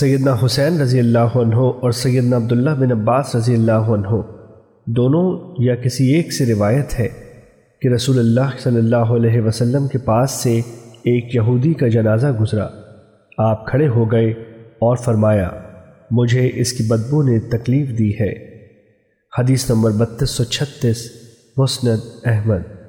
سیدنا حسین رضی اللہ عنہ اور سیدنا عبداللہ بن عباس رضی اللہ عنہ، دونوں یا کسی ایک سے روایت ہے کہ رسول اللہ صلی اللہ علیہ وسلم کے پاس سے ایک یہودی کا جنازہ گزرا۔ آپ کھڑے ہو گئے اور فرمایا، مجھے اس کی بدبو نے تکلیف دی ہے۔ حدیث نمبر بتیس سو چھتیس، مسند احمد۔